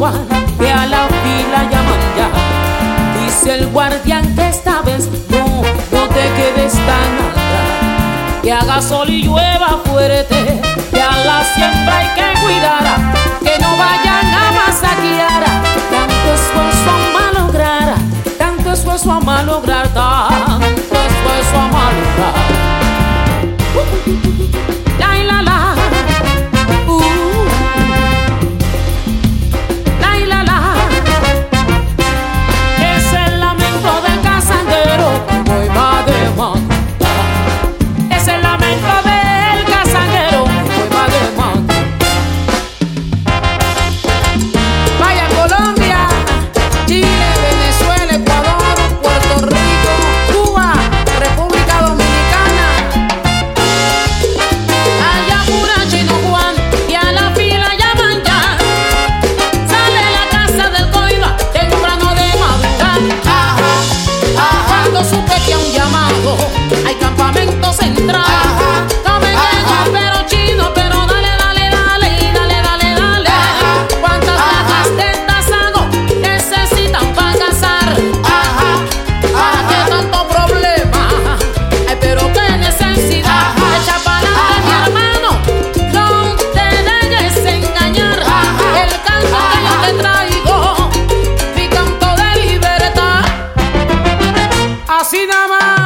Juan, que a la fila llaman ya. Dice el guardián que esta vez no, no te quedes tan atrás. Que haga sol y llueva fuerte, que a la siembra hay que cuidar, que no vayan a malograr, tanto esfuerzo a malograr, tanto esfuerzo a malograr. así nada más.